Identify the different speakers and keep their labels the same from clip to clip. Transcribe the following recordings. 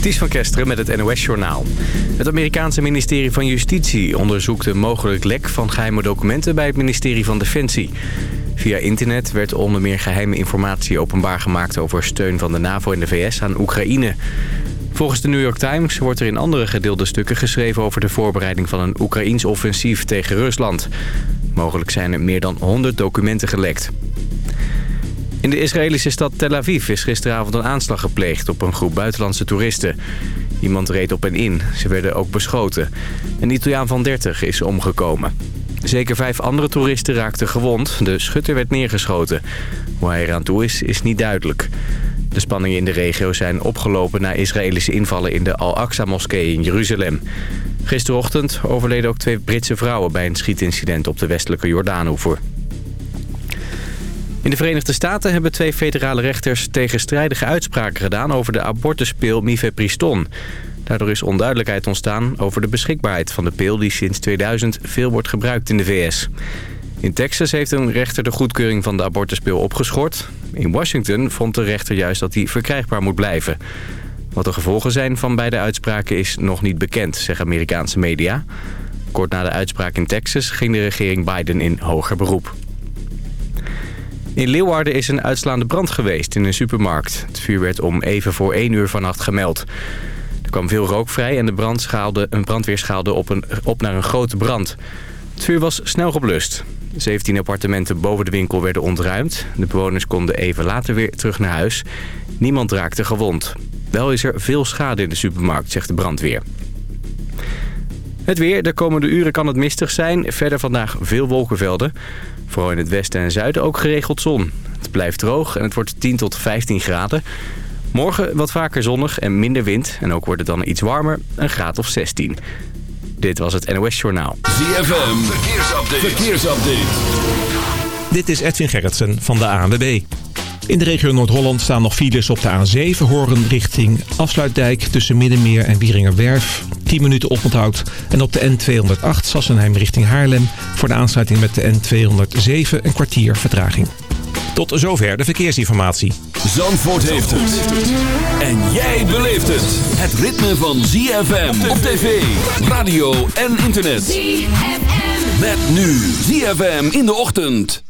Speaker 1: Ties van Kesteren met het NOS-journaal. Het Amerikaanse ministerie van Justitie onderzoekt een mogelijk lek van geheime documenten bij het ministerie van Defensie. Via internet werd onder meer geheime informatie openbaar gemaakt over steun van de NAVO en de VS aan Oekraïne. Volgens de New York Times wordt er in andere gedeelde stukken geschreven over de voorbereiding van een Oekraïns offensief tegen Rusland. Mogelijk zijn er meer dan 100 documenten gelekt. In de Israëlische stad Tel Aviv is gisteravond een aanslag gepleegd op een groep buitenlandse toeristen. Iemand reed op en in. Ze werden ook beschoten. Een Italiaan van 30 is omgekomen. Zeker vijf andere toeristen raakten gewond. De schutter werd neergeschoten. Hoe hij eraan toe is, is niet duidelijk. De spanningen in de regio zijn opgelopen na Israëlische invallen in de Al-Aqsa-moskee in Jeruzalem. Gisterochtend overleden ook twee Britse vrouwen bij een schietincident op de westelijke Jordaanoever. In de Verenigde Staten hebben twee federale rechters tegenstrijdige uitspraken gedaan over de abortuspil Mifepriston. Daardoor is onduidelijkheid ontstaan over de beschikbaarheid van de pil die sinds 2000 veel wordt gebruikt in de VS. In Texas heeft een rechter de goedkeuring van de abortuspil opgeschort. In Washington vond de rechter juist dat die verkrijgbaar moet blijven. Wat de gevolgen zijn van beide uitspraken is nog niet bekend, zeggen Amerikaanse media. Kort na de uitspraak in Texas ging de regering Biden in hoger beroep. In Leeuwarden is een uitslaande brand geweest in een supermarkt. Het vuur werd om even voor 1 uur vannacht gemeld. Er kwam veel rook vrij en de brand schaalde, een brandweer schaalde op, een, op naar een grote brand. Het vuur was snel geblust. 17 appartementen boven de winkel werden ontruimd. De bewoners konden even later weer terug naar huis. Niemand raakte gewond. Wel is er veel schade in de supermarkt, zegt de brandweer. Het weer. De komende uren kan het mistig zijn. Verder vandaag veel wolkenvelden. Vooral in het westen en zuiden ook geregeld zon. Het blijft droog en het wordt 10 tot 15 graden. Morgen wat vaker zonnig en minder wind. En ook wordt het dan iets warmer, een graad of 16. Dit was het NOS Journaal.
Speaker 2: ZFM, verkeersupdate. verkeersupdate.
Speaker 3: Dit is Edwin Gerritsen van de ANWB. In de regio Noord-Holland staan nog files op de A7 Horen richting Afsluitdijk tussen Middenmeer en Wieringerwerf. 10 minuten oponthoud. En op de N208 Sassenheim richting Haarlem voor de aansluiting met de N207 een kwartier vertraging. Tot zover de verkeersinformatie.
Speaker 2: Zandvoort heeft het. En jij beleeft het. Het ritme van ZFM op tv, radio en internet. ZFM. Met nu ZFM in de ochtend.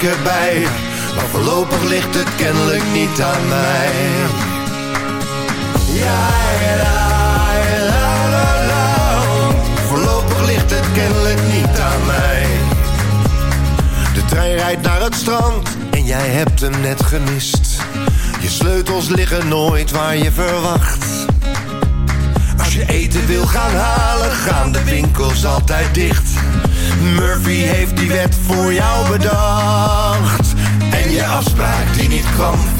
Speaker 4: goodbye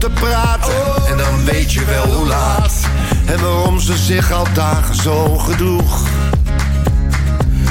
Speaker 4: moeten praten. En dan weet je wel hoe laat En waarom ze zich al dagen zo gedroeg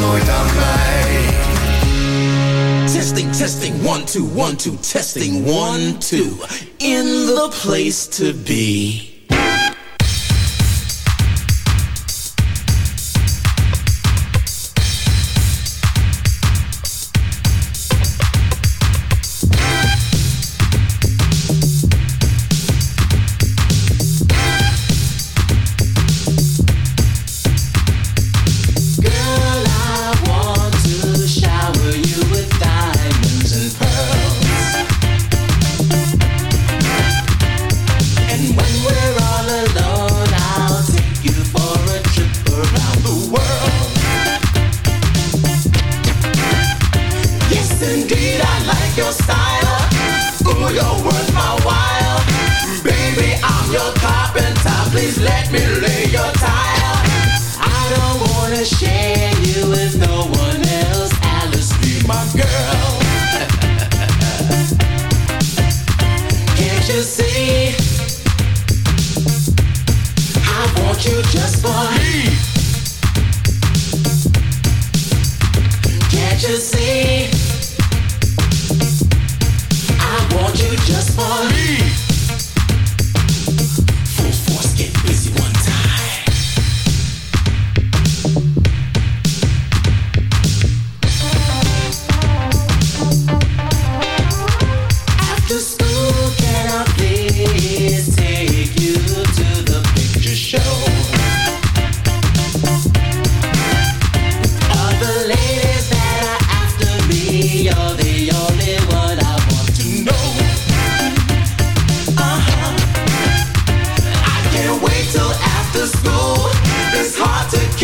Speaker 4: nooit aan mij
Speaker 5: Testing, testing, one, two, one, two, testing, one, two. In the place to be.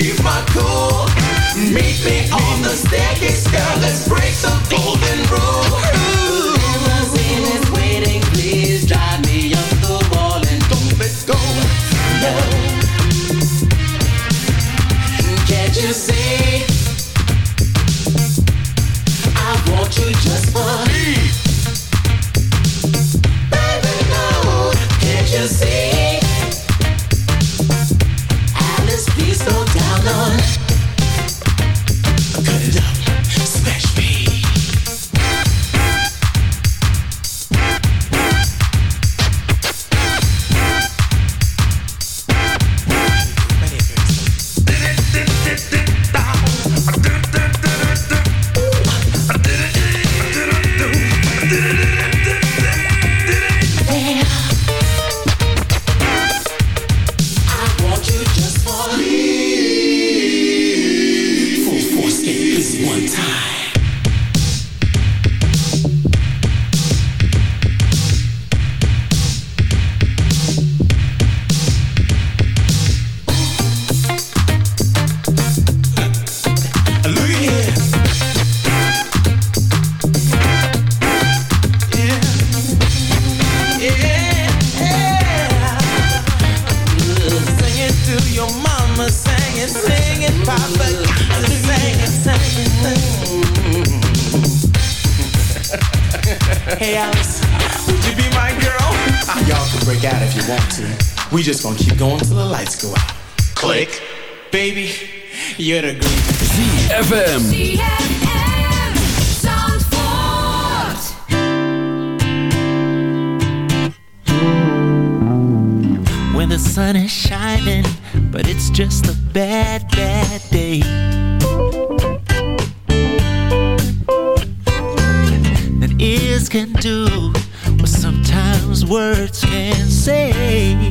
Speaker 5: Keep my cool. Meet me the sun is shining, but it's just a bad, bad day. That ears can do what sometimes words can
Speaker 6: say.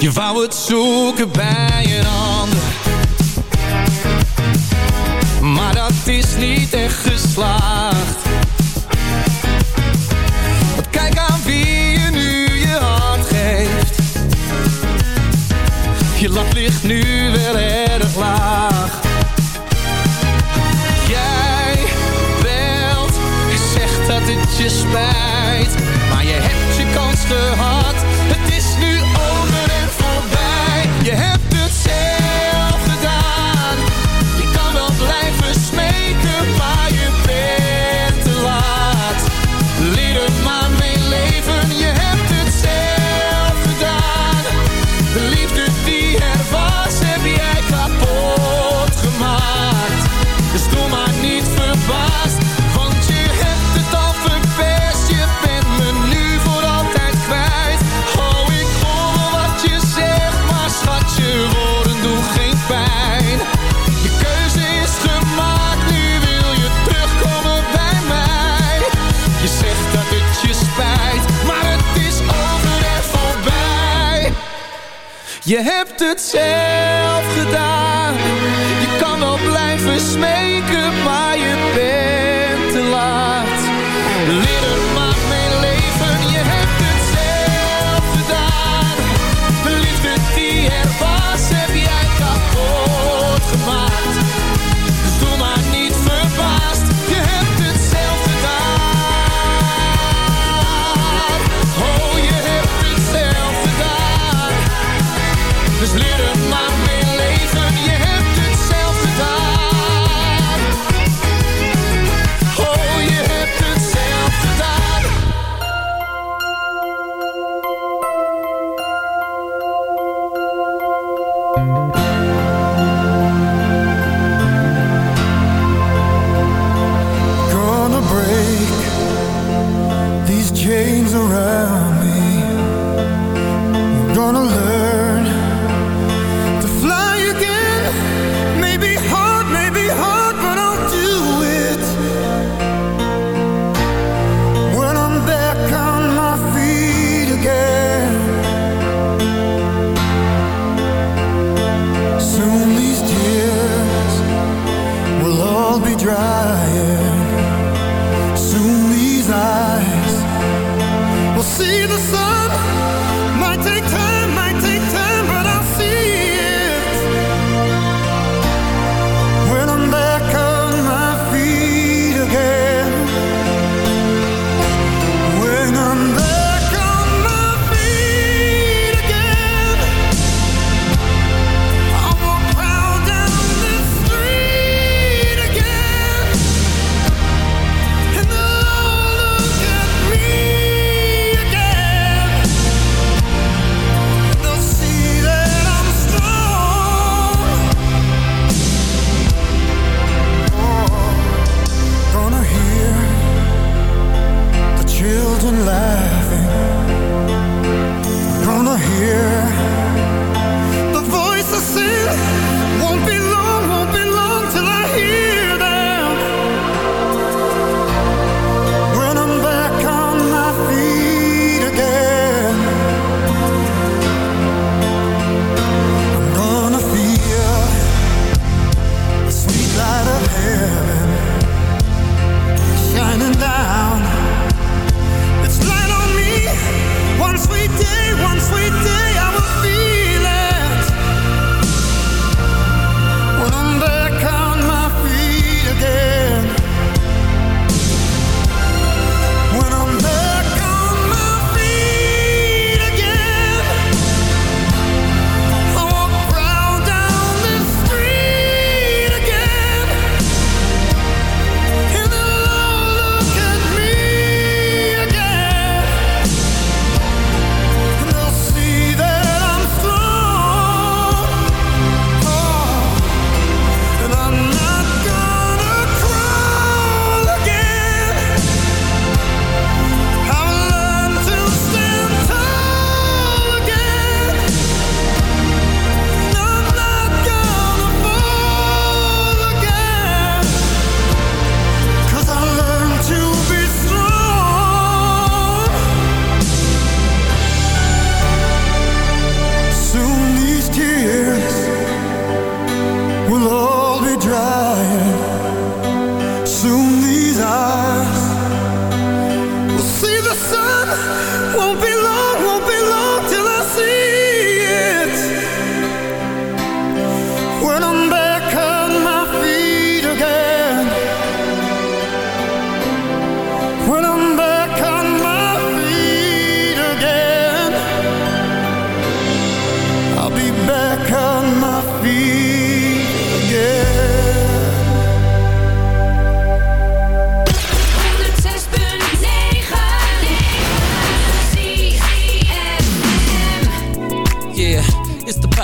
Speaker 7: Je wou het zoeken bij een ander. Maar dat is niet echt geslaagd. Want kijk aan wie je nu je hart geeft. Je lat ligt nu wel erg laag. Jij belt, je zegt dat het je spijt. Maar je hebt je kans gehad.
Speaker 8: You have to change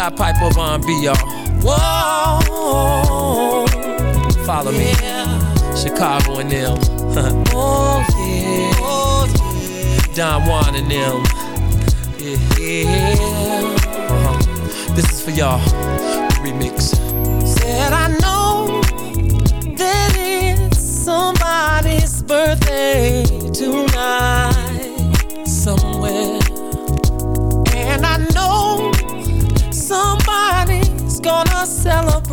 Speaker 9: Pied Piper of R&B, y'all. Whoa, follow me. Chicago and them. oh yeah. Oh yeah. Don Juan and them. Yeah. Uh-huh. This is for y'all. Remix. Said I know that it's somebody's birthday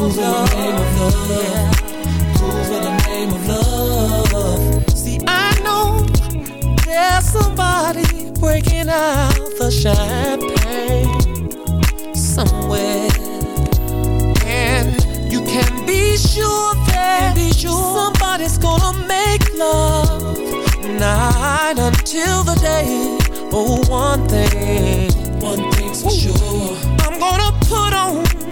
Speaker 9: Move. In the name of love. Move in the name of love. See, I know there's somebody breaking out the champagne somewhere. And you can be sure that be sure somebody's gonna make love night until the day. Oh, one thing, one thing's for sure. I'm gonna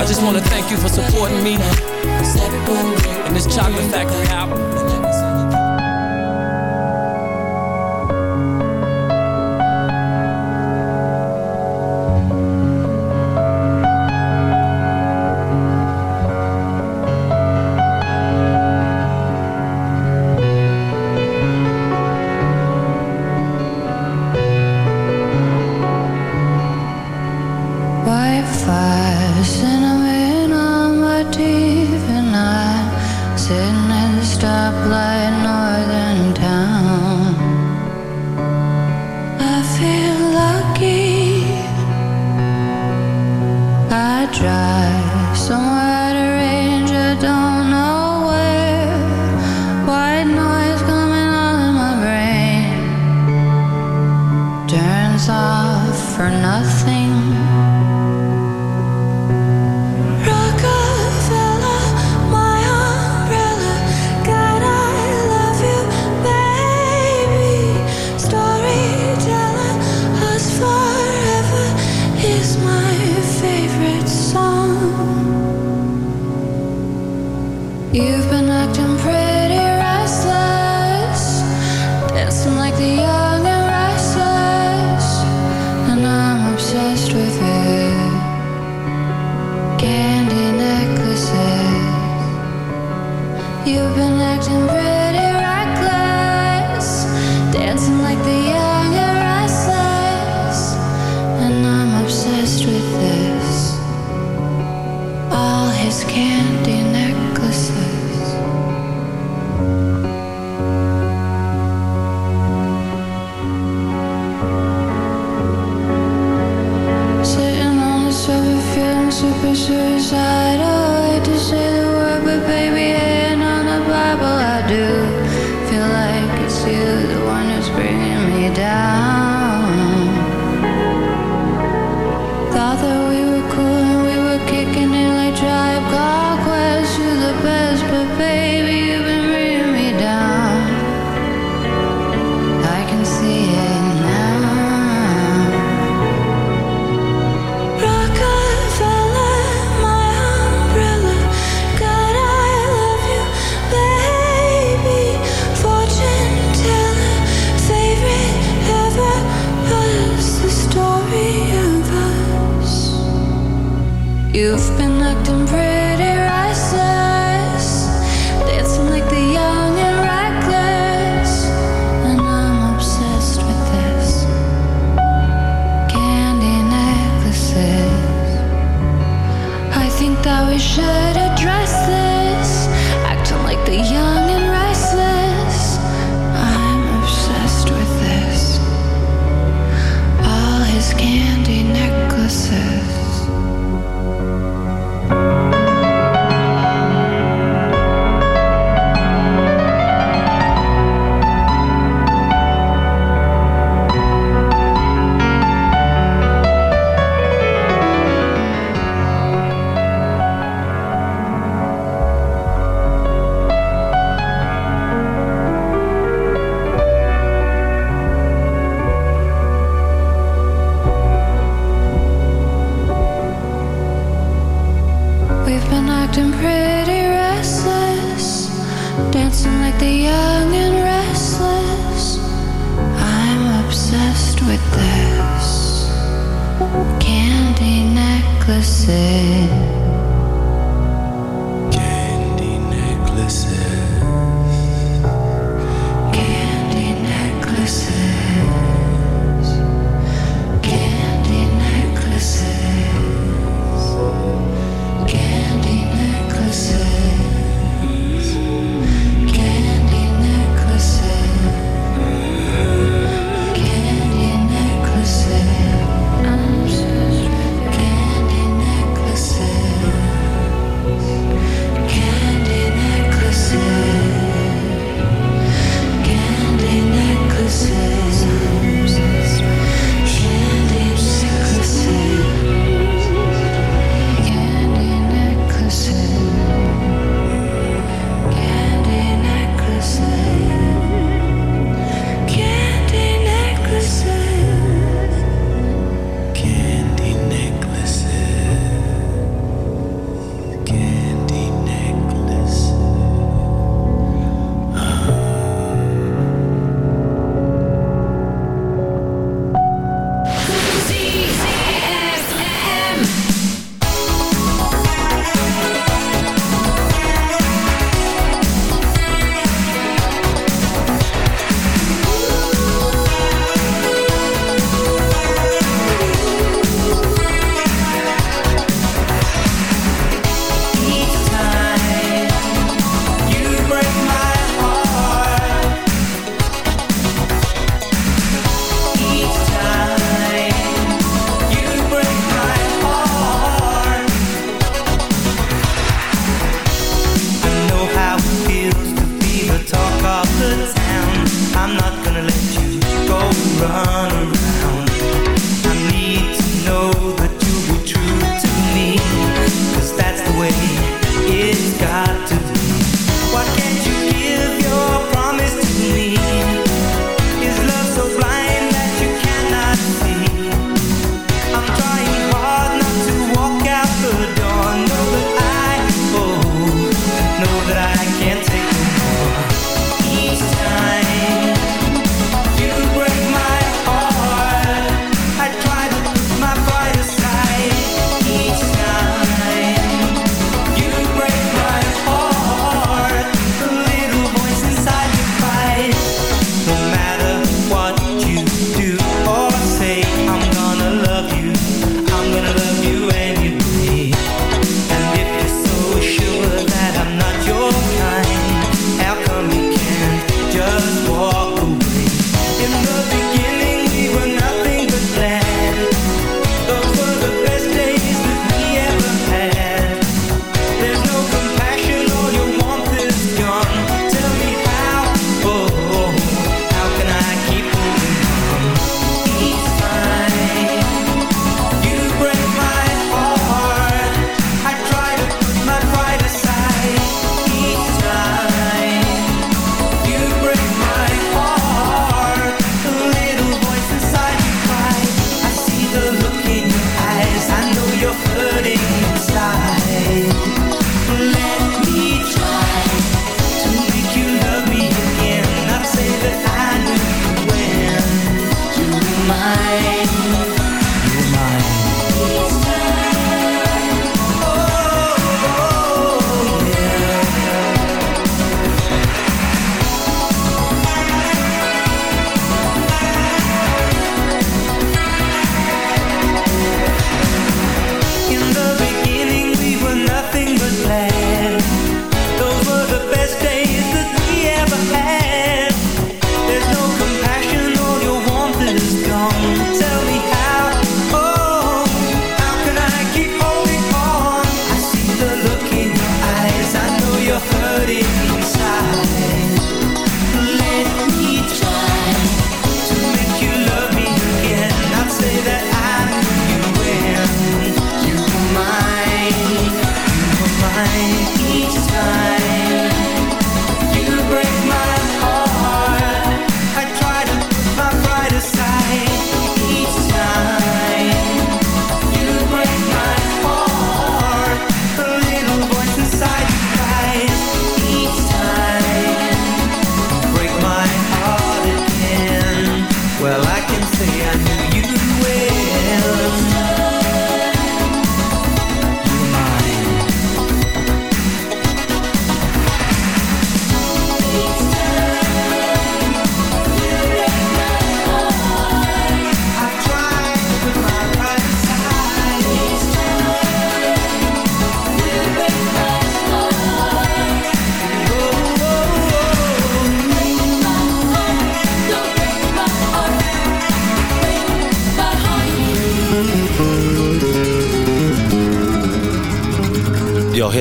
Speaker 9: I just want to thank you for supporting me in this Chocolate Factory album.
Speaker 10: You've been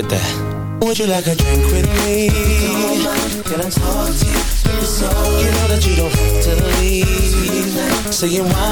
Speaker 10: that.
Speaker 11: Would you like a drink with me? Can I talk to you? You know that you don't have to leave. Saying why didn't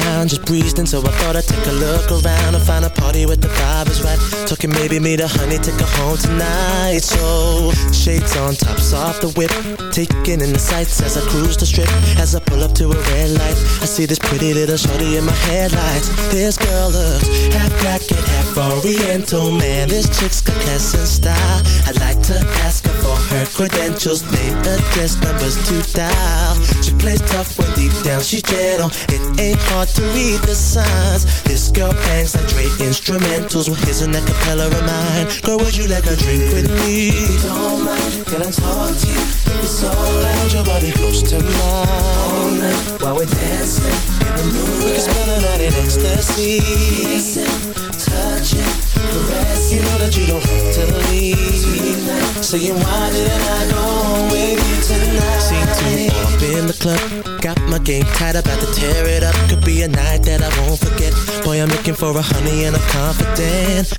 Speaker 11: town, just breezed in, so I thought I'd take a look around and find a party with the vibe is right. Talking maybe me a honey, take her home tonight. So shades on, tops off the whip, taking in the sights as I cruise the strip. As I pull up to a red light, I see this pretty little shorty in my headlights. This girl looks half black and half oriental, man. This chick's got class and style. I'd like to ask her for her credentials, name, address, numbers to dial. She plays tough when deep down she's gentle. It ain't hard to read the signs. This girl bangs like Dre instrumentals. Well, here's an acapella of mine. Girl, would you like a drink with me? Don't mind, can I talk to you? It's alright, your body close to mine. All night while we're dancing in the moonlight. We can spend the night in ecstasy. Kissing, touching, caressing. You know that you don't have to leave. Saying why didn't I go home with you tonight? Seen two up in the club. Got my game tight, about to tear it up. Could be a night that I won't forget. Boy, I'm looking for a honey and I'm confident.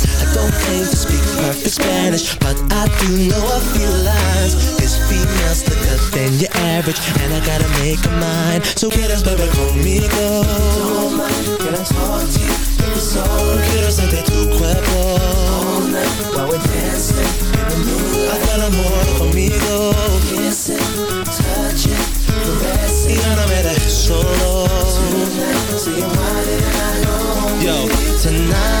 Speaker 11: Don't claim to speak perfect Spanish, but I do know a few lines. This female's slicker than your average, and I gotta make a mind So quieres beber conmigo? Don't mind, can I talk to you? If it's all quiero sentir tu cuerpo. All night while we're dancing in the moonlight. Amor conmigo. Solo. Tonight, didn't I home Yo, tonight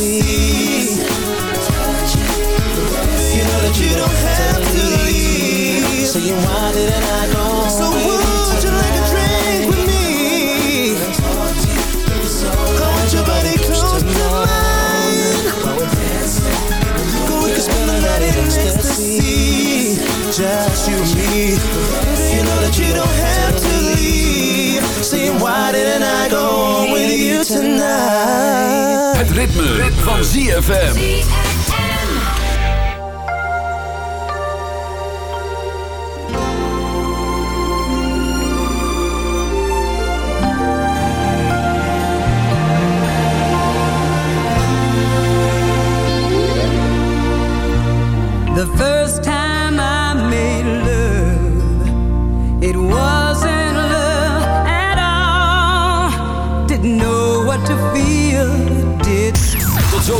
Speaker 11: ecstasy You know that you don't have to leave Saying why didn't I go So would you like a drink with me? I want your body close to mine we're can spend the night in ecstasy Just you and me You know that you don't have to leave Saying why didn't I go home with you tonight
Speaker 2: ritme, van ZFM.